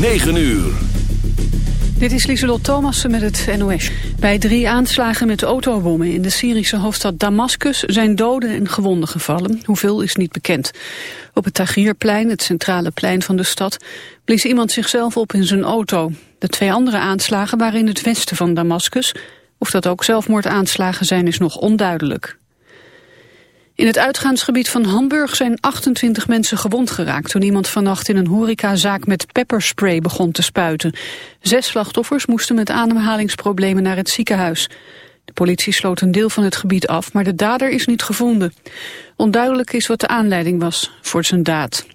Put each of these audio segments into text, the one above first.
9 uur. Dit is Lieselot Thomassen met het NOS. Bij drie aanslagen met autobommen in de Syrische hoofdstad Damascus zijn doden en gewonden gevallen. Hoeveel is niet bekend. Op het Tahrirplein, het centrale plein van de stad, blies iemand zichzelf op in zijn auto. De twee andere aanslagen waren in het westen van Damascus. Of dat ook zelfmoordaanslagen zijn is nog onduidelijk. In het uitgaansgebied van Hamburg zijn 28 mensen gewond geraakt... toen iemand vannacht in een horecazaak met pepperspray begon te spuiten. Zes slachtoffers moesten met ademhalingsproblemen naar het ziekenhuis. De politie sloot een deel van het gebied af, maar de dader is niet gevonden. Onduidelijk is wat de aanleiding was voor zijn daad.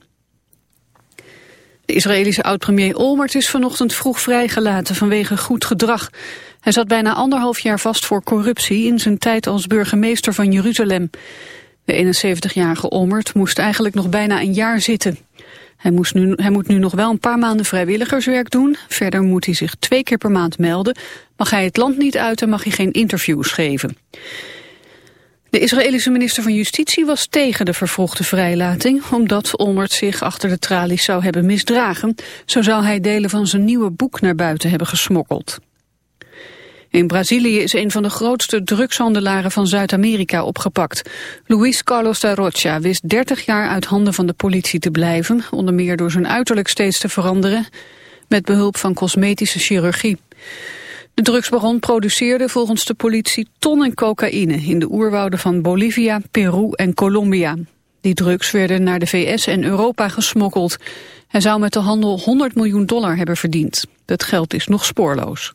De Israëlische oud-premier Olmert is vanochtend vroeg vrijgelaten vanwege goed gedrag. Hij zat bijna anderhalf jaar vast voor corruptie in zijn tijd als burgemeester van Jeruzalem. De 71-jarige Olmert moest eigenlijk nog bijna een jaar zitten. Hij, moest nu, hij moet nu nog wel een paar maanden vrijwilligerswerk doen. Verder moet hij zich twee keer per maand melden. Mag hij het land niet uit en mag hij geen interviews geven. De Israëlische minister van Justitie was tegen de vervroegde vrijlating... omdat Olmert zich achter de tralies zou hebben misdragen. Zo zou hij delen van zijn nieuwe boek naar buiten hebben gesmokkeld. In Brazilië is een van de grootste drugshandelaren van Zuid-Amerika opgepakt. Luis Carlos da Rocha wist 30 jaar uit handen van de politie te blijven, onder meer door zijn uiterlijk steeds te veranderen, met behulp van cosmetische chirurgie. De drugsbaron produceerde volgens de politie tonnen cocaïne in de oerwouden van Bolivia, Peru en Colombia. Die drugs werden naar de VS en Europa gesmokkeld. Hij zou met de handel 100 miljoen dollar hebben verdiend. Het geld is nog spoorloos.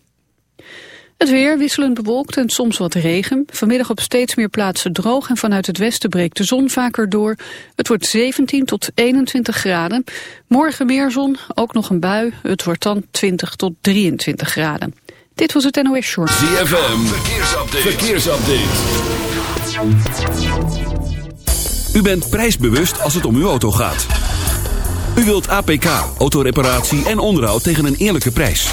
Het weer wisselend bewolkt en soms wat regen. Vanmiddag op steeds meer plaatsen droog en vanuit het westen breekt de zon vaker door. Het wordt 17 tot 21 graden. Morgen meer zon, ook nog een bui. Het wordt dan 20 tot 23 graden. Dit was het NOS Short. ZFM, verkeersupdate. verkeersupdate. U bent prijsbewust als het om uw auto gaat. U wilt APK, autoreparatie en onderhoud tegen een eerlijke prijs.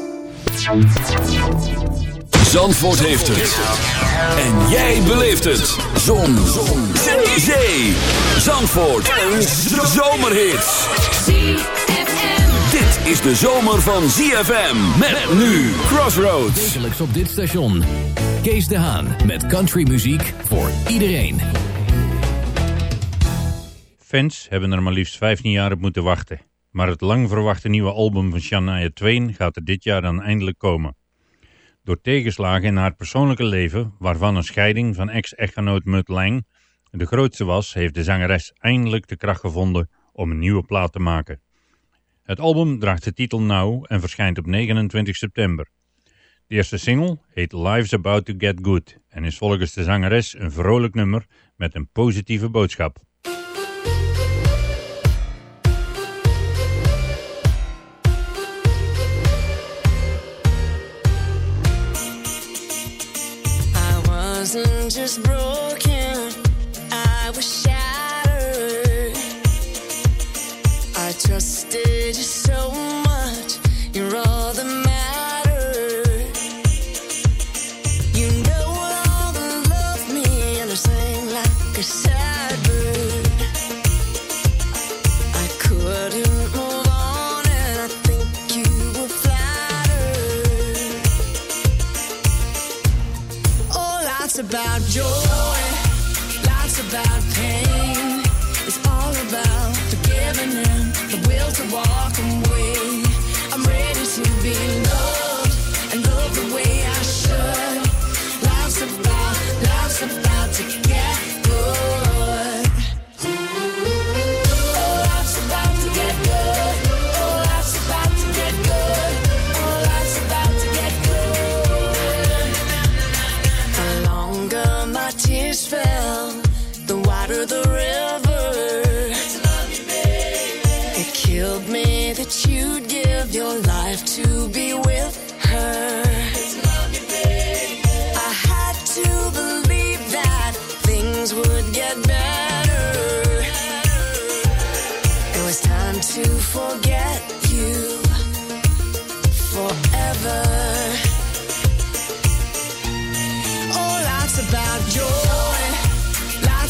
Zandvoort heeft het. En jij beleeft het. Zon. Zon. Zee. Zandvoort. Een zomerhit. Dit is de zomer van ZFM. Met nu Crossroads. Wekelijks op dit station. Kees de Haan met countrymuziek voor iedereen. Fans hebben er maar liefst 15 jaar op moeten wachten. Maar het lang verwachte nieuwe album van Shania Twain gaat er dit jaar dan eindelijk komen. Door tegenslagen in haar persoonlijke leven, waarvan een scheiding van ex-echtgenoot Mutt Lang de grootste was, heeft de zangeres eindelijk de kracht gevonden om een nieuwe plaat te maken. Het album draagt de titel Now en verschijnt op 29 september. De eerste single heet Life's About to Get Good en is volgens de zangeres een vrolijk nummer met een positieve boodschap.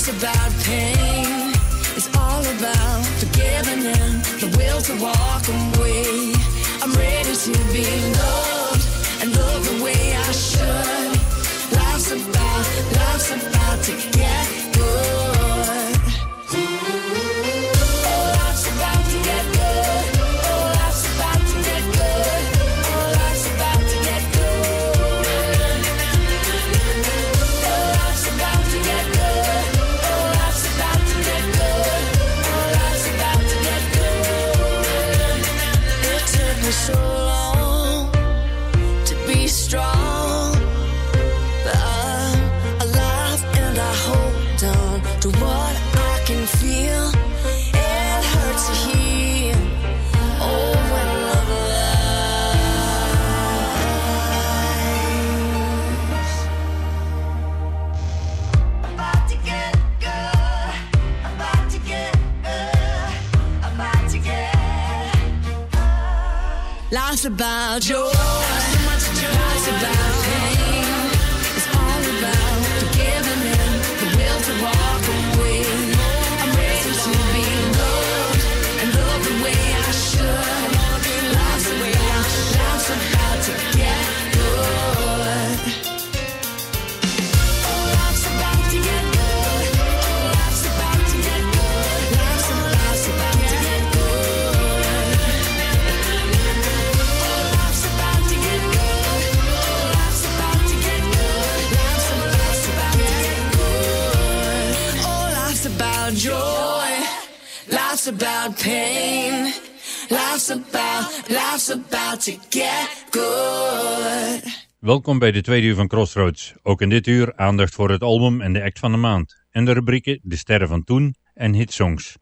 Life's about pain. It's all about forgiving and the will to walk away. I'm ready to be loved and love the way I should. Life's about, life's about to get about joy. About joy. Life's about pain. Life's about, life's about to get good. Welkom bij de tweede uur van Crossroads. Ook in dit uur aandacht voor het album en de act van de maand. En de rubrieken De Sterren van Toen en Hitsongs.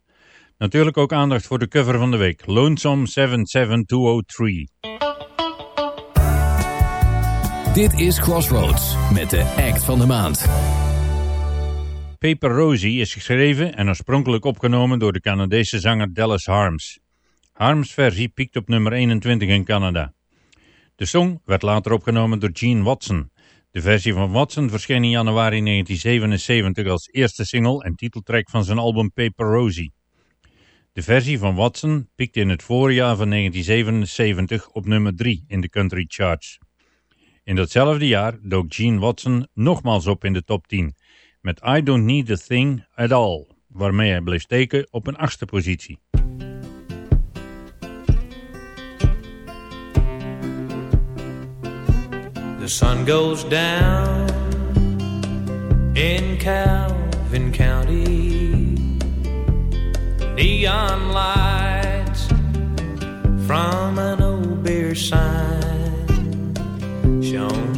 Natuurlijk ook aandacht voor de cover van de week. Lonesome 77203. Dit is Crossroads met de act van de maand. Paper Rosie is geschreven en oorspronkelijk opgenomen door de Canadese zanger Dallas Harms. Harms versie piekt op nummer 21 in Canada. De song werd later opgenomen door Gene Watson. De versie van Watson verscheen in januari 1977 als eerste single en titeltrack van zijn album Paper Rosie. De versie van Watson piekte in het voorjaar van 1977 op nummer 3 in de country charts. In datzelfde jaar dook Gene Watson nogmaals op in de top 10 met I Don't Need a Thing at All, waarmee hij bleef steken op een achtste positie. The sun goes down in Calvin County. Neon lights from an old beer sign shone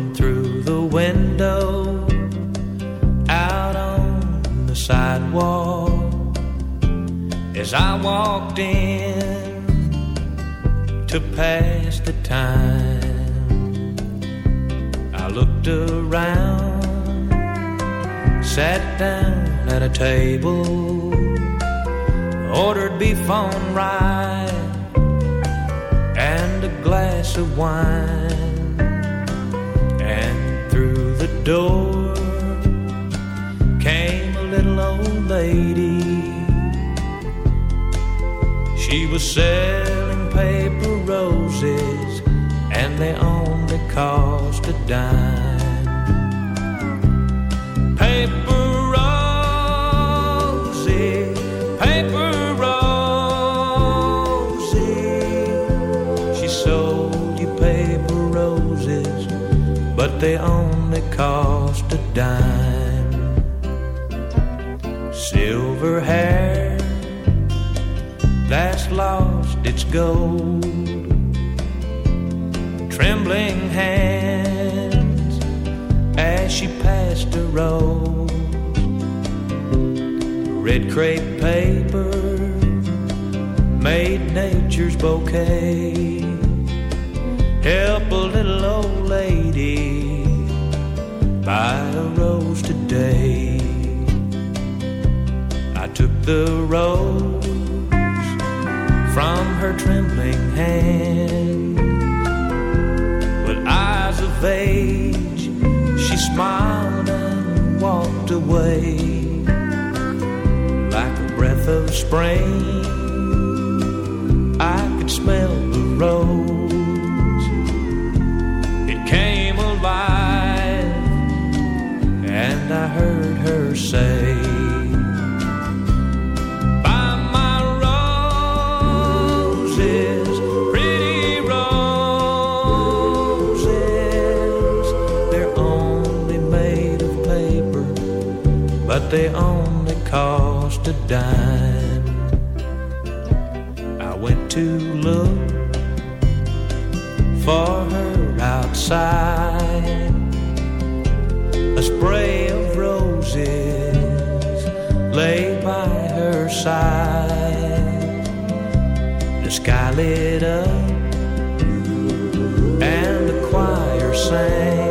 sidewalk as I walked in to pass the time. I looked around, sat down at a table, ordered beef on rye and a glass of wine, lady. She was selling paper roses, and they only cost a dime. Gold. Trembling hands as she passed a rose. Red crepe paper made nature's bouquet. help a little old lady buy a rose today. I took the rose from her trembling hand. With eyes of age, she smiled and walked away like a breath of spring. I could smell the rose. They only cost a dime. I went to look for her outside. A spray of roses lay by her side. The sky lit up and the choir sang.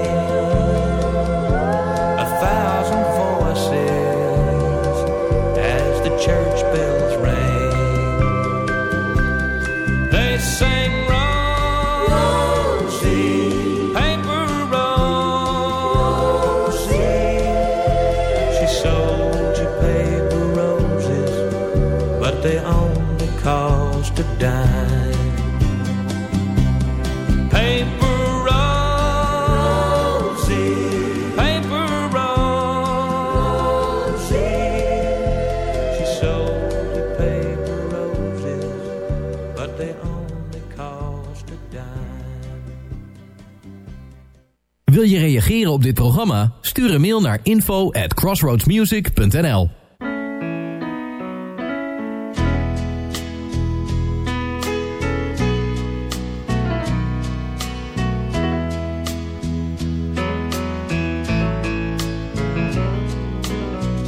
Op dit programma? Stuur een mail naar info at crossroadsmusic.nl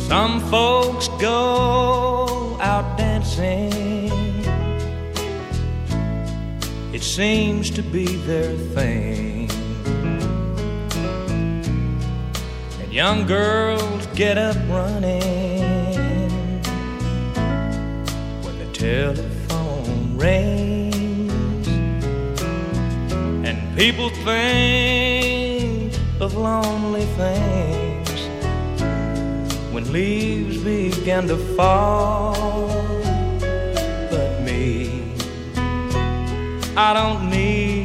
Some folks go out dancing. It seems to be their thing. Young girls get up running when the telephone rings. And people think of lonely things when leaves begin to fall. But me, I don't need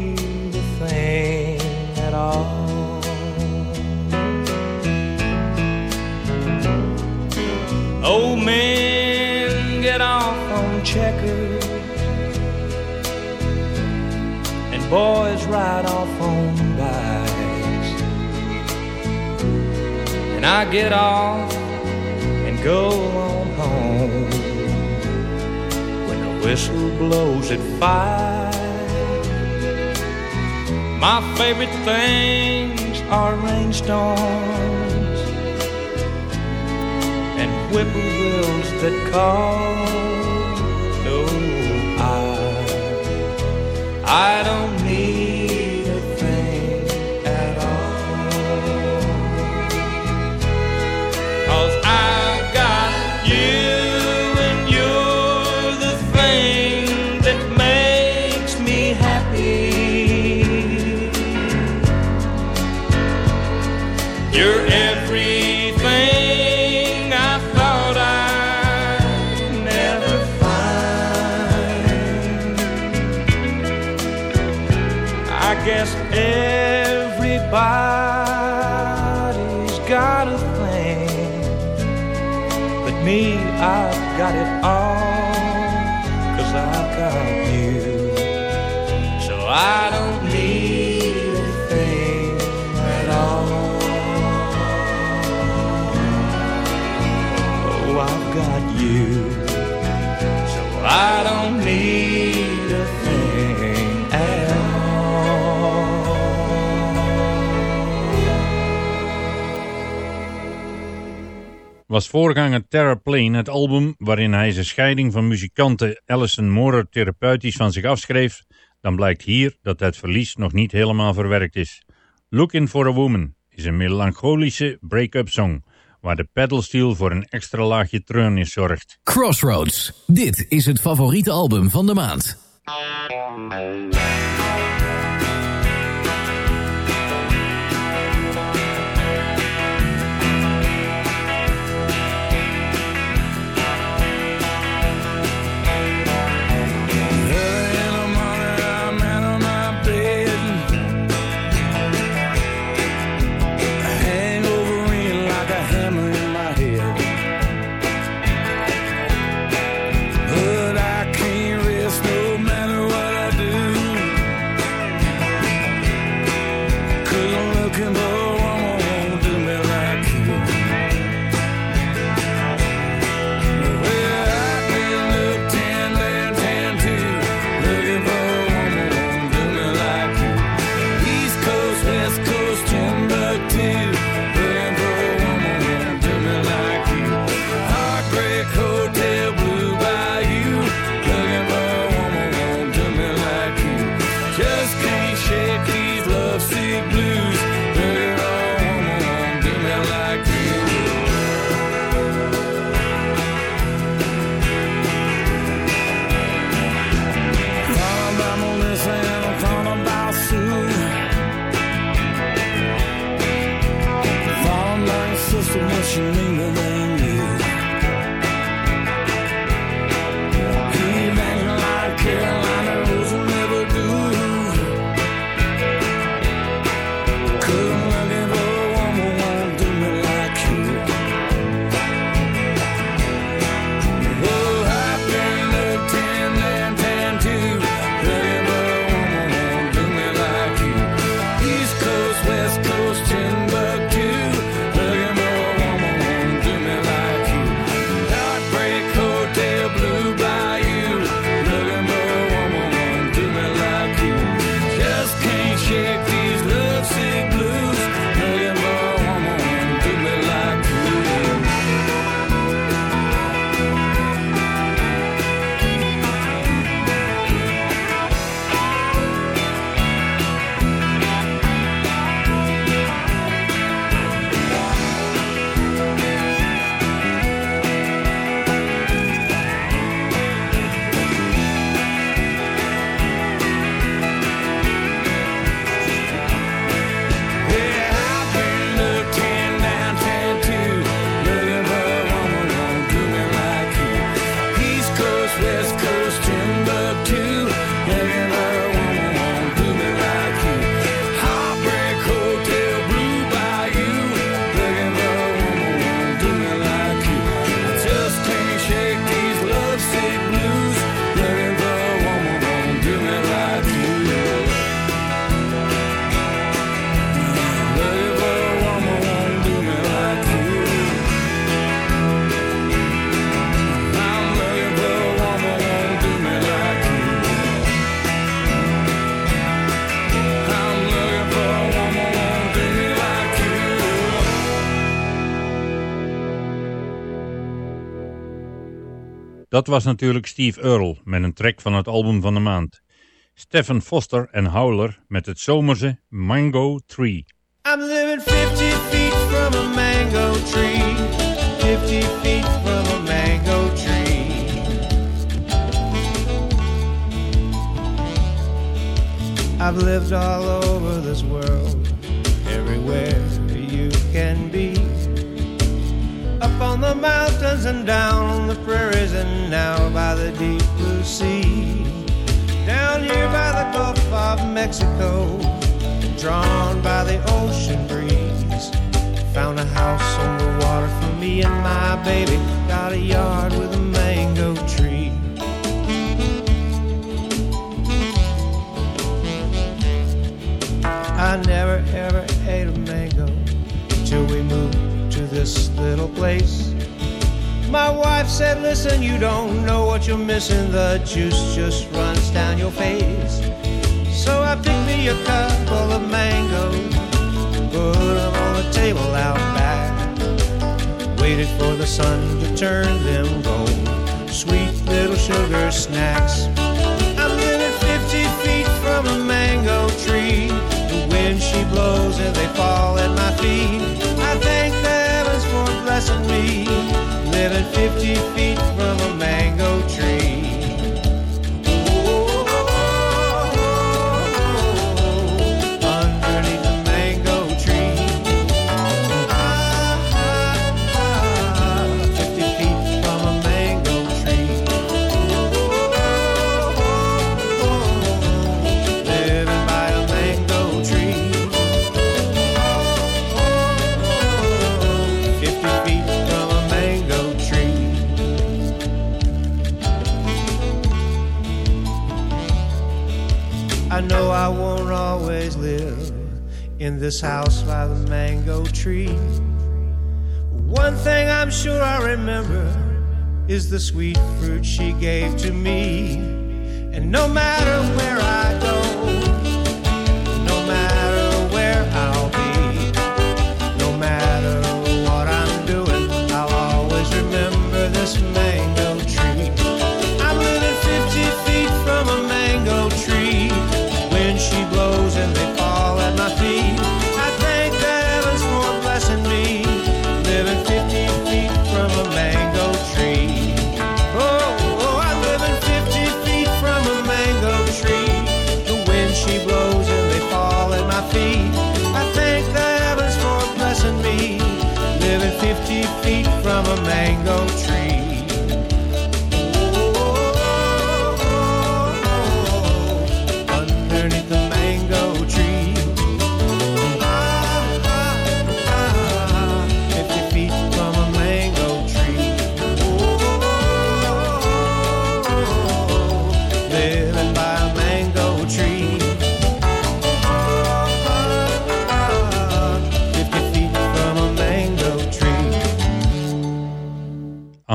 Old men get off on checkers, and boys ride off on bikes. And I get off and go on home when the whistle blows at five. My favorite things are rainstorms whippoorwills that call. No, I, I don't need I've got it all, cause I've got you. So I don't need a thing at all. Oh, I've got you. So I don't need was voorganger Terra Plane het album waarin hij zijn scheiding van muzikante Alison Moorer therapeutisch van zich afschreef dan blijkt hier dat het verlies nog niet helemaal verwerkt is. Looking for a Woman is een melancholische break-up song, waar de pedalsteel voor een extra laagje treurnis zorgt. Crossroads. Dit is het favoriete album van de maand. She Dat was natuurlijk Steve Earle met een track van het album van de maand. Stephen Foster en Howler met het zomerse Mango Tree. I'm living 50 feet from a mango tree. 50 feet from a mango tree. I've lived all over this world, everywhere you can be. On the mountains and down on the prairies and now by the deep blue sea. Down here by the Gulf of Mexico, drawn by the ocean breeze. Found a house on the water for me and my baby. Got a yard with a mango tree. I never ever ate a mango till we moved this little place. My wife said, Listen, you don't know what you're missing. The juice just runs down your face. So I picked me a couple of mangoes, put them on the table out back. Waited for the sun to turn them gold. Sweet little sugar snacks. I'm living 50 feet from a mango tree. The wind she blows and they fall at my feet for blessing me. Living 50 feet from a mango tree. is the sweet fruit she gave to me. And no matter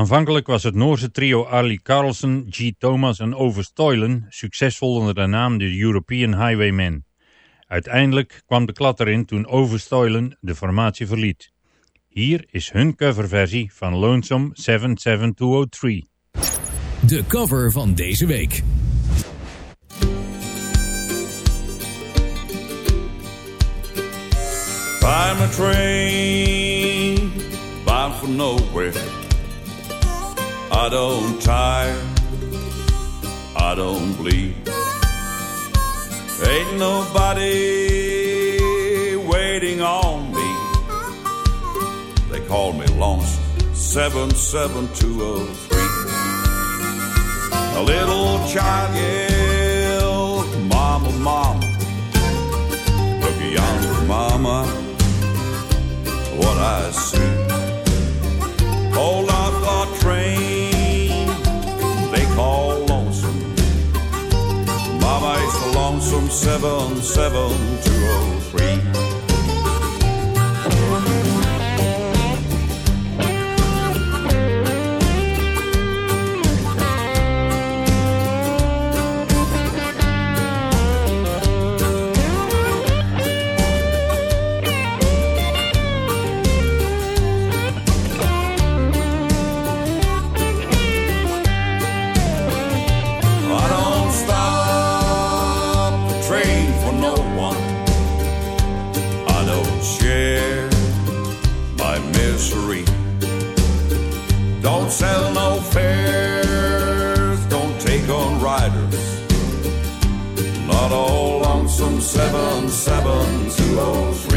Aanvankelijk was het Noorse trio Arlie Carlsen, G. Thomas en Overstoylen succesvol onder de naam de European Highwaymen. Uiteindelijk kwam de klat erin toen Overstoylen de formatie verliet. Hier is hun coverversie van Lonesome 77203. De cover van deze week. I'm a train bound for nowhere I don't tire, I don't bleed. Ain't nobody waiting on me. They call me Lonesome 77203. A little child yelled, Mama, Mama, look yonder, Mama, what I see. Oh, love, train. from 77203. Seven, seven, two, oh.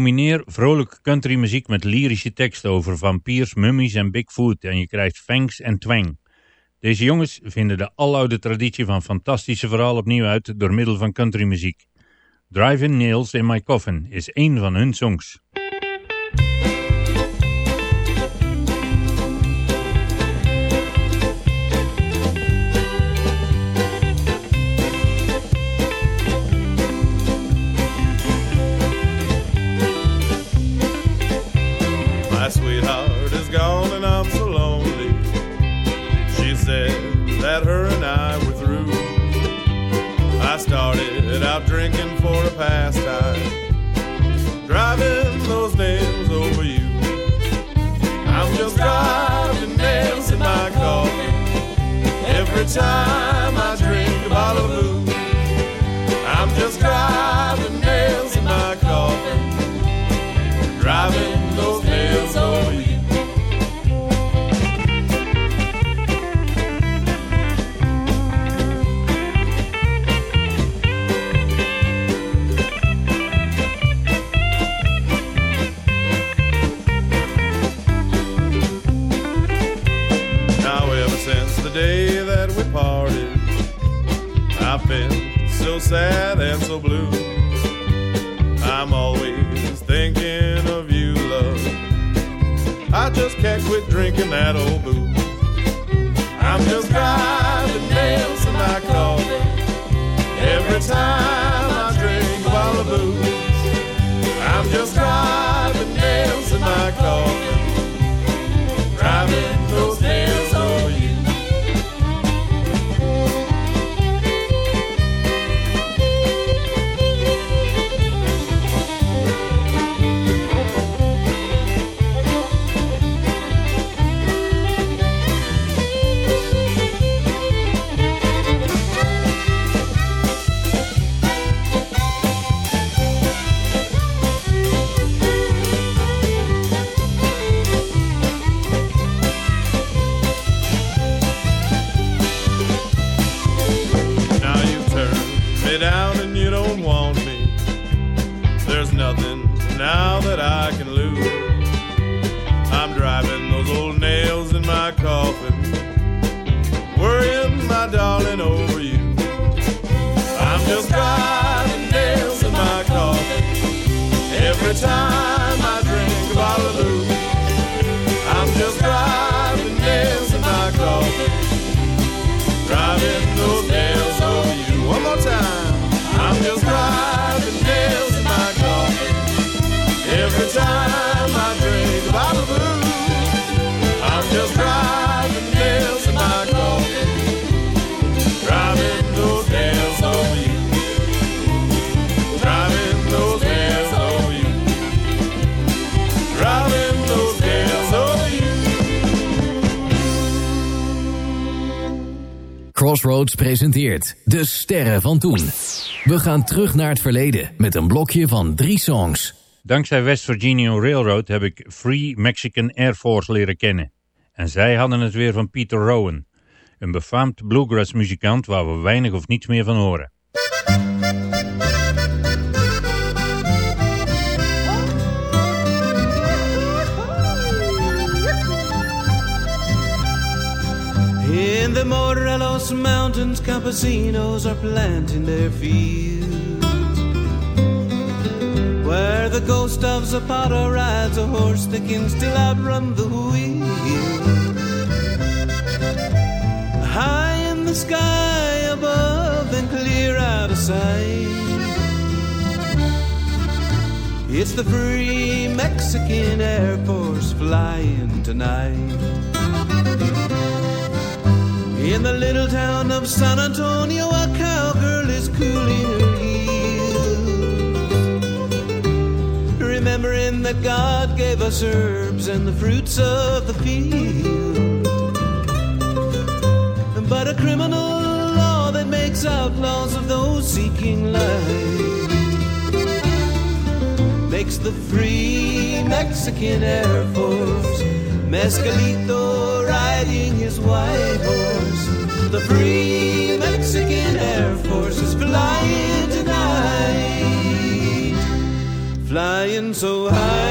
Combineer vrolijke countrymuziek met lyrische teksten over vampiers, mummies en Bigfoot en je krijgt fangs en twang. Deze jongens vinden de aloude traditie van fantastische verhalen opnieuw uit door middel van countrymuziek. Driving Nails in My Coffin is één van hun songs. Sweetheart is gone and I'm so lonely. She said that her and I were through. I started out drinking for a pastime, driving those nails over you. I'm just driving nails in my coffin every time I drink a bottle of booze. Crossroads presenteert De Sterren van Toen. We gaan terug naar het verleden met een blokje van drie songs. Dankzij West Virginia Railroad heb ik Free Mexican Air Force leren kennen. En zij hadden het weer van Peter Rowan, een befaamd bluegrass muzikant waar we weinig of niets meer van horen. In the Morelos Mountains, campesinos are planting their fields. Where the ghost of Zapata rides a horse that can still outrun the wheel. High in the sky above and clear out of sight. It's the free Mexican Air Force flying tonight. In the little town of San Antonio, a cowgirl is cooling her heels. Remembering that God gave us herbs and the fruits of the field. But a criminal law that makes outlaws of those seeking life makes the free Mexican Air Force Mescalito riding his white horse. The free Mexican Air Force is flying tonight, flying so high.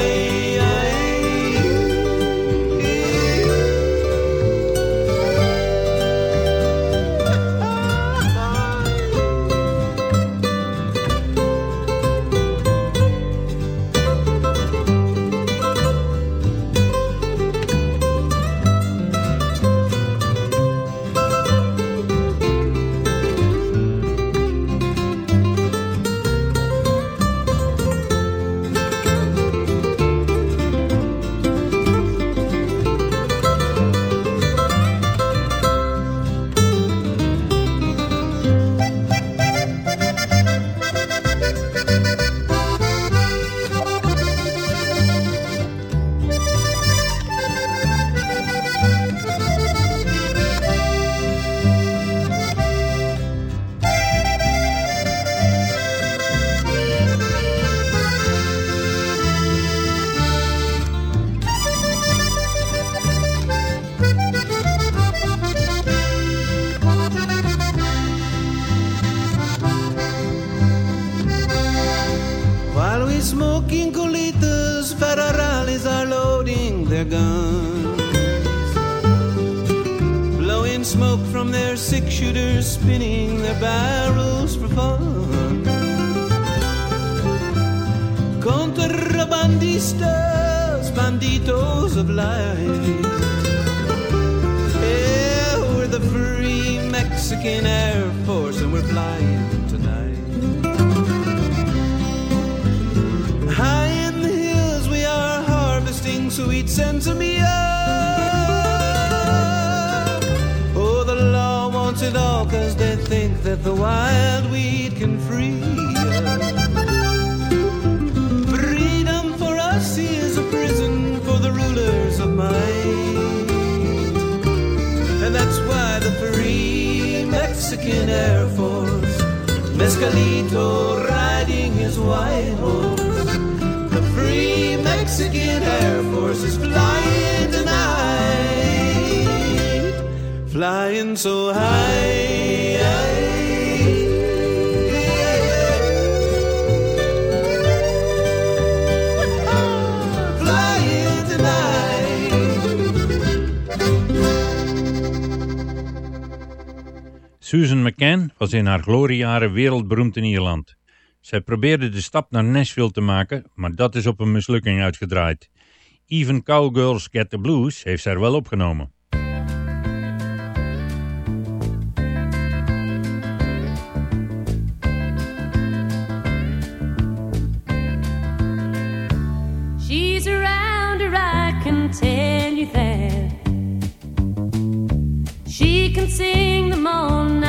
Cause they think that the wild weed can free us. Freedom for us is a prison for the rulers of might. And that's why the free Mexican Air Force, Mescalito riding his white horse. The free Mexican Air Force is flying flying so high. Susan McCann was in haar gloriejaren wereldberoemd in Ierland. Zij probeerde de stap naar Nashville te maken, maar dat is op een mislukking uitgedraaid. Even Cowgirls Get the Blues heeft zij er wel opgenomen. Can sing them all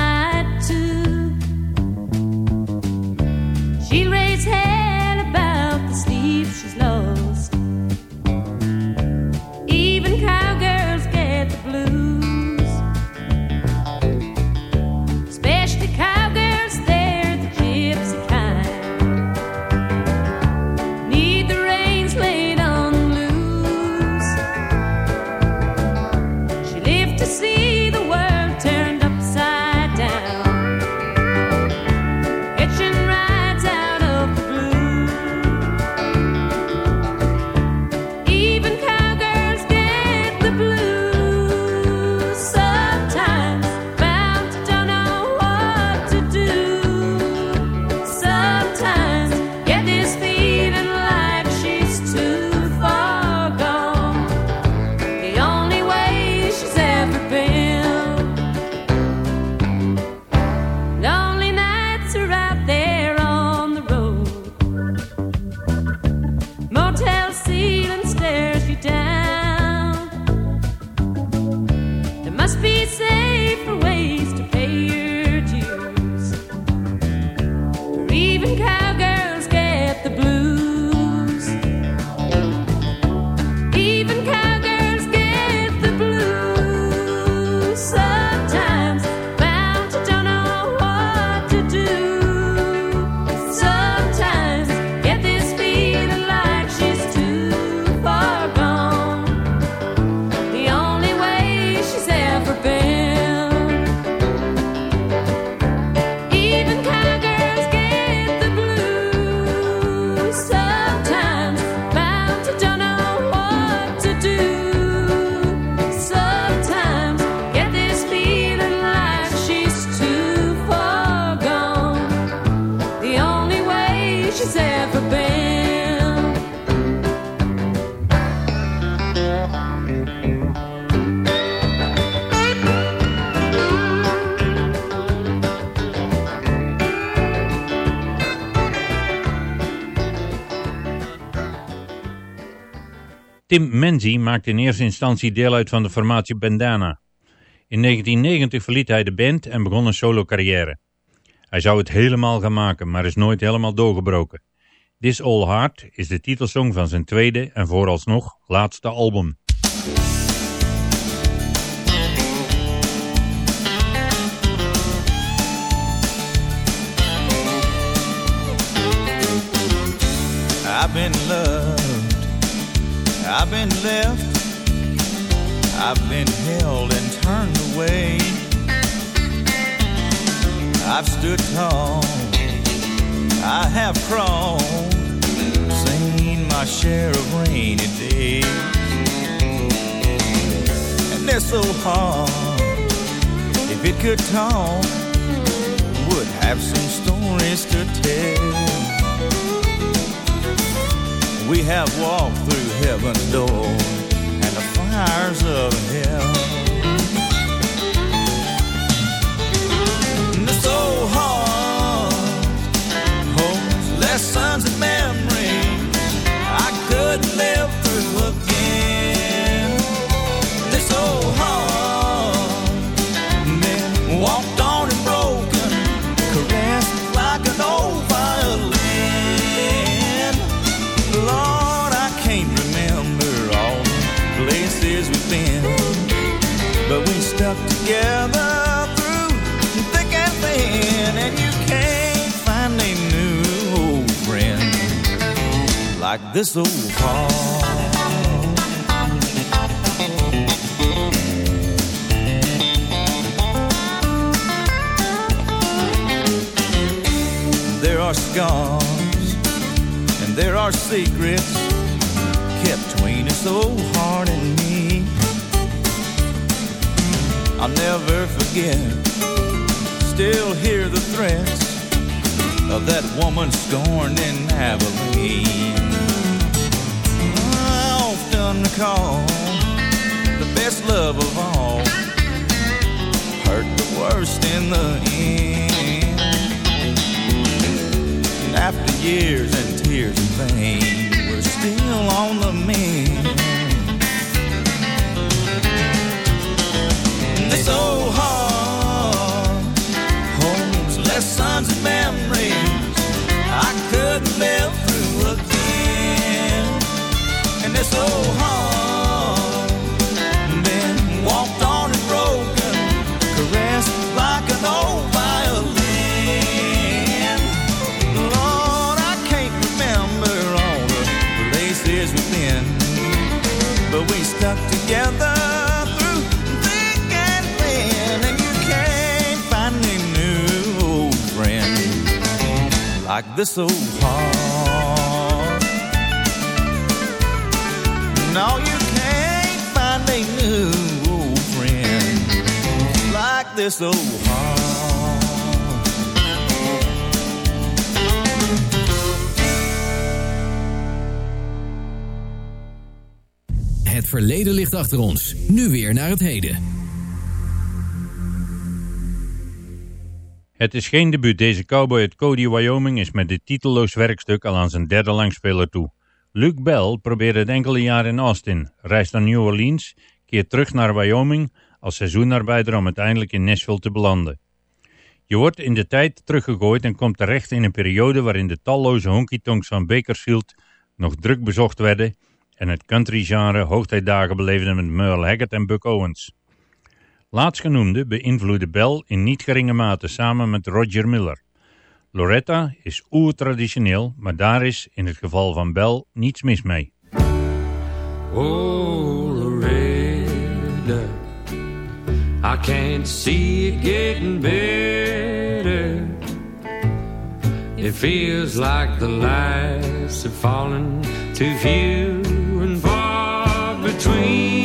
Tim Menzie maakte in eerste instantie deel uit van de formatie Bandana. In 1990 verliet hij de band en begon een solo carrière. Hij zou het helemaal gaan maken, maar is nooit helemaal doorgebroken. This All Heart is de titelsong van zijn tweede en vooralsnog laatste album. I've been I've been left, I've been held and turned away. I've stood tall, I have crawled, seen my share of rainy days. And they're so hard, if it could talk, would have some stories to tell. We have walked through heaven's door and the fires of hell. And this old heart holds lessons and memories I could live through like this old heart. There are scars and there are secrets kept between us, old heart and me. I'll never forget, still hear the threats of that woman scorned in Abilene. I often recall the best love of all hurt the worst in the end. And after years and tears and pain, we're still on the mend. This old heart holds lessons and memories I couldn't live like an old violin Lord I can't remember all the laces within But we stuck together through thick and thin and you can't find a new friend Like this old heart. This old heart. Het verleden ligt achter ons. Nu weer naar het heden. Het is geen debuut. Deze cowboy uit Cody, Wyoming is met dit titelloos werkstuk al aan zijn derde langspeler toe. Luke Bell probeerde het enkele jaar in Austin, reist naar New Orleans, keert terug naar Wyoming, als seizoenarbeider om uiteindelijk in Nashville te belanden. Je wordt in de tijd teruggegooid en komt terecht in een periode waarin de talloze honky-tonks van Bakersfield nog druk bezocht werden en het country-genre hoogtijdagen beleefde met Merle Haggard en Buck Owens. Laatstgenoemde beïnvloedde Bell in niet geringe mate samen met Roger Miller. Loretta is oer-traditioneel, maar daar is in het geval van Bell niets mis mee. Oh, I can't see it getting better. It feels like the lights have fallen too few and far between.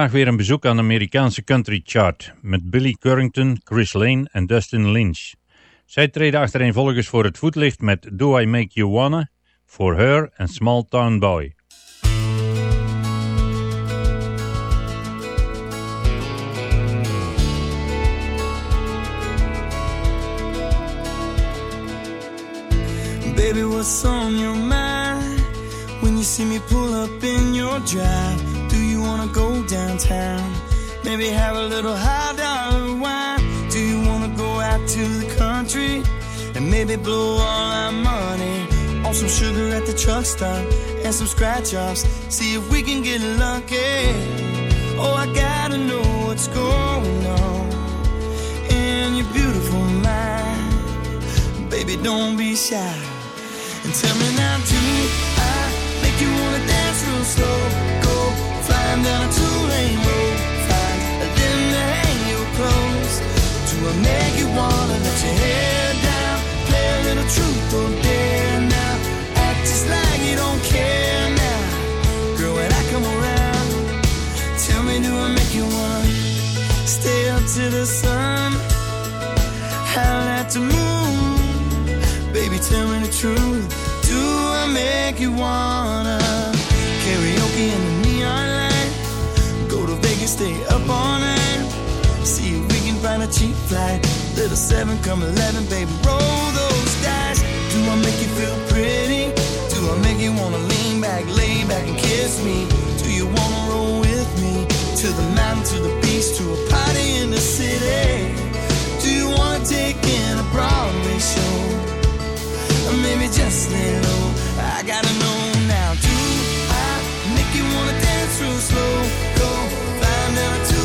Vandaag weer een bezoek aan de Amerikaanse country chart met Billy Currington, Chris Lane en Dustin Lynch. Zij treden achtereenvolgens voor het voetlicht met Do I Make You Wanna, For Her en Small Town Boy. Baby, what's on your mind when you see me pull up in your drive? Wanna go downtown? Maybe have a little high dollar wine. Do you wanna go out to the country and maybe blow all our money on some sugar at the truck stop and some scratch offs. See if we can get lucky. Oh, I gotta know what's going on in your beautiful mind. Baby, don't be shy. And tell me now, do I make you wanna dance real slow? Flying down a two-lane road, find a dim to hang your clothes. Do I make you wanna let your hair down, play a little truth or dare now? Act just like you don't care now, girl. When I come around, tell me, do I make you wanna stay up to the sun, howl at the moon? Baby, tell me the truth. Do I make you wanna karaoke in stay up all night. See if we can find a cheap flight. Little seven, come eleven, baby, roll those dice. Do I make you feel pretty? Do I make you wanna lean back, lay back and kiss me? Do you wanna roll with me to the mountain, to the beach, to a party in the city? Do you wanna take in a Broadway show? Or maybe just lay low. I gotta know now. Do I make you wanna dance real slow? Go find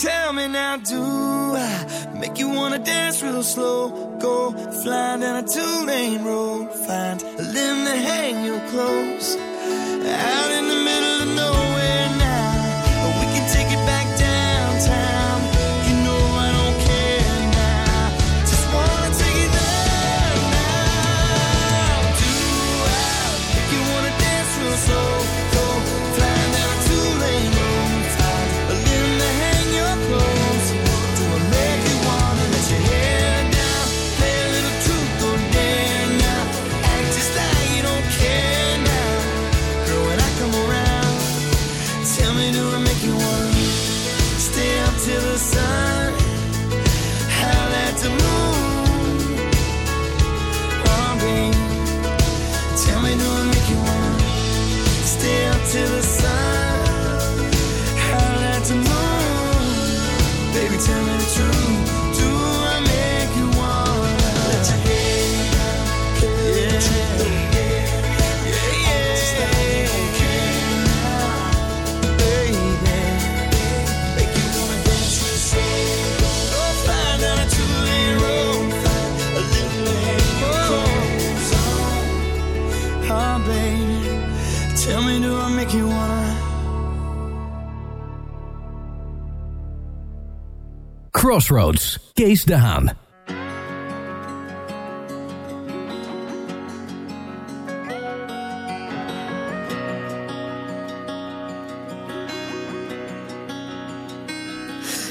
tell me now, do I make you wanna dance real slow? Go flying down a two-lane road, find a limb to hang your clothes. Out in the middle Crossroads, Kees de Haan.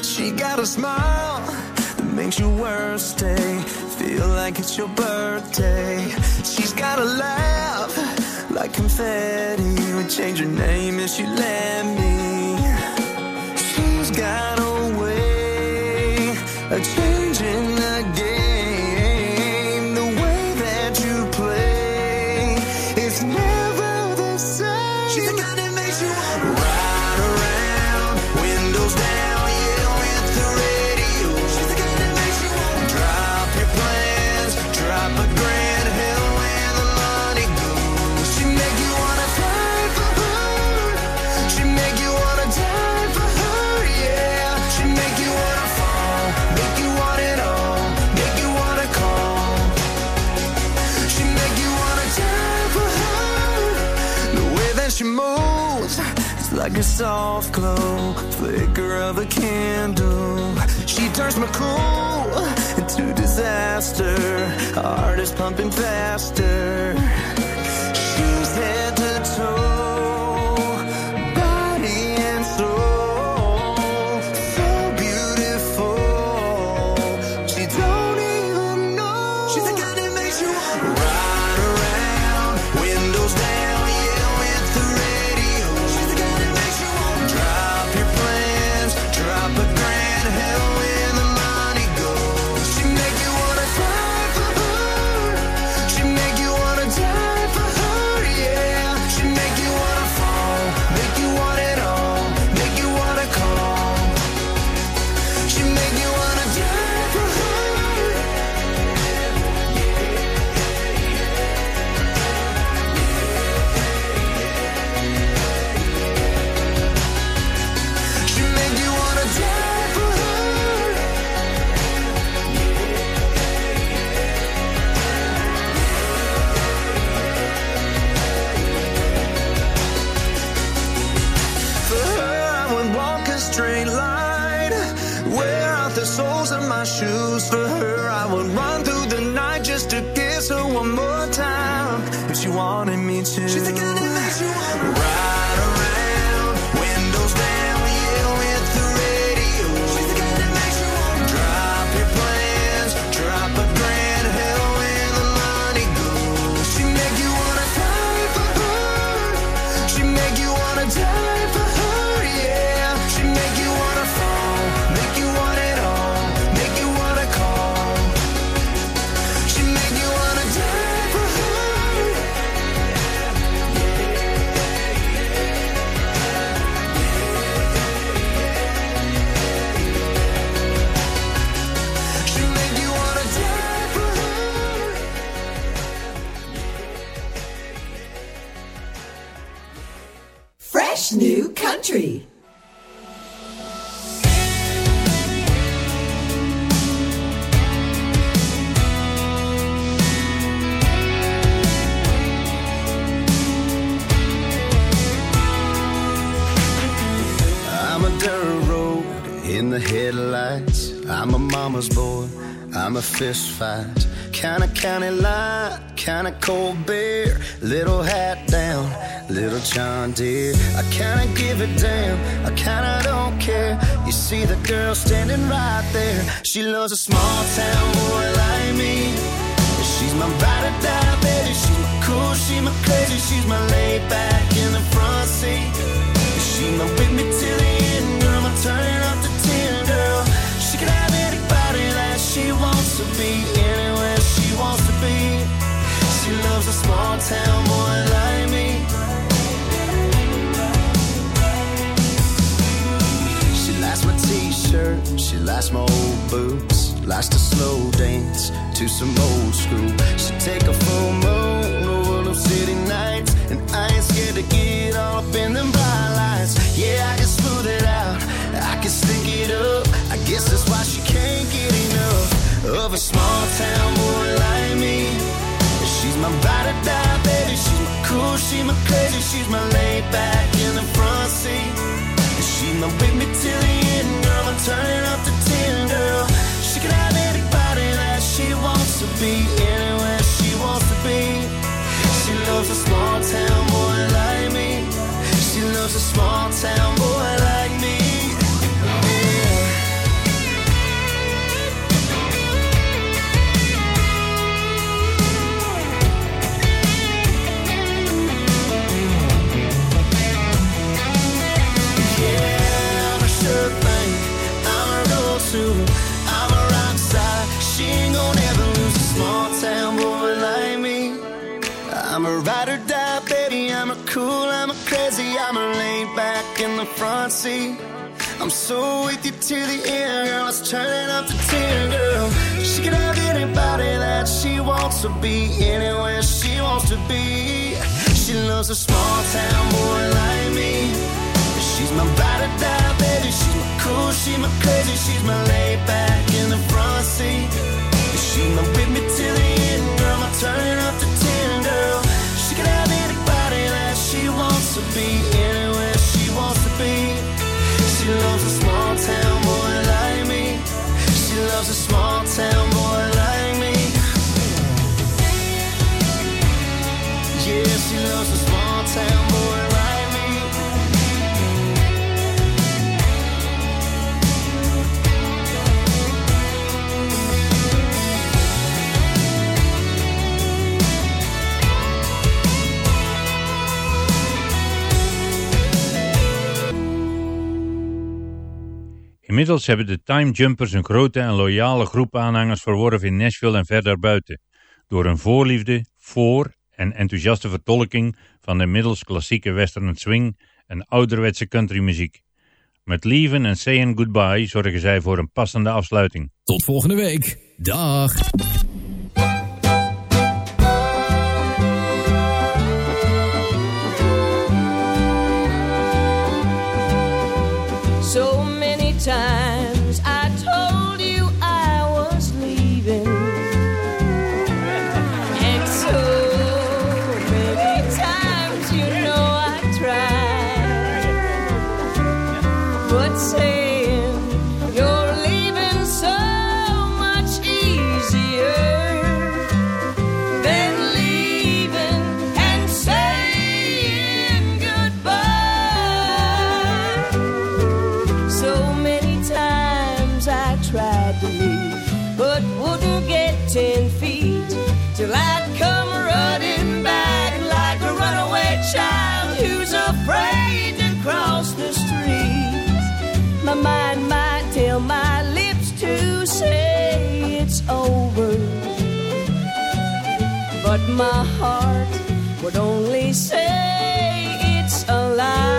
She got a smile like a soft glow, flicker of a candle. She turns my cool into disaster. Heart is pumping faster. Fist fight. Kinda county line, kinda cold beer. Little hat down, little John Deere. I kinda give a damn, I kinda don't care. You see the girl standing right there. She loves a small town boy like me. She's my ride or die, baby. She's my cool, she's my crazy, she's my laid back in the front seat. She's my with me till the end, girl. My turn up to ten, girl. She can have anybody that she wants to be, anywhere she wants to be. She loves a small town boy like me. She likes my t-shirt, she likes my old boots, likes to slow dance to some old school. She take a full moon over them city nights, and I ain't scared to get all up in them bright lights. Yeah, I can smooth it out, I can stink it up. I guess that's small town boy like me. She's my ride or die, baby. She's my cool, she's my crazy, she's my laid back in the front seat. She's my with me till the end, girl. I'm turning up to ten, girl. She can have anybody that she wants to be, anywhere she wants to be. She loves a small town boy like me. She loves a small town the front seat. I'm so with you to the end, girl. Let's turn it up the ten, girl. She can have anybody that she wants to be, anywhere she wants to be. She loves a small town boy like me. She's my ride or die, baby. She's my cool, she's my crazy, she's my laid back in the front seat. She's my with me till the end, girl. I'm turning up to ten, girl. She can have anybody that she wants to be, anywhere She loves a small town boy like me. She loves a small town boy like me. Yeah, she loves a small town Inmiddels hebben de Time Jumpers een grote en loyale groep aanhangers verworven in Nashville en verder buiten. Door een voorliefde voor en enthousiaste vertolking van de inmiddels klassieke western swing en ouderwetse countrymuziek. Met Leaving en Saying Goodbye zorgen zij voor een passende afsluiting. Tot volgende week. Dag. but my heart would only say it's a lie.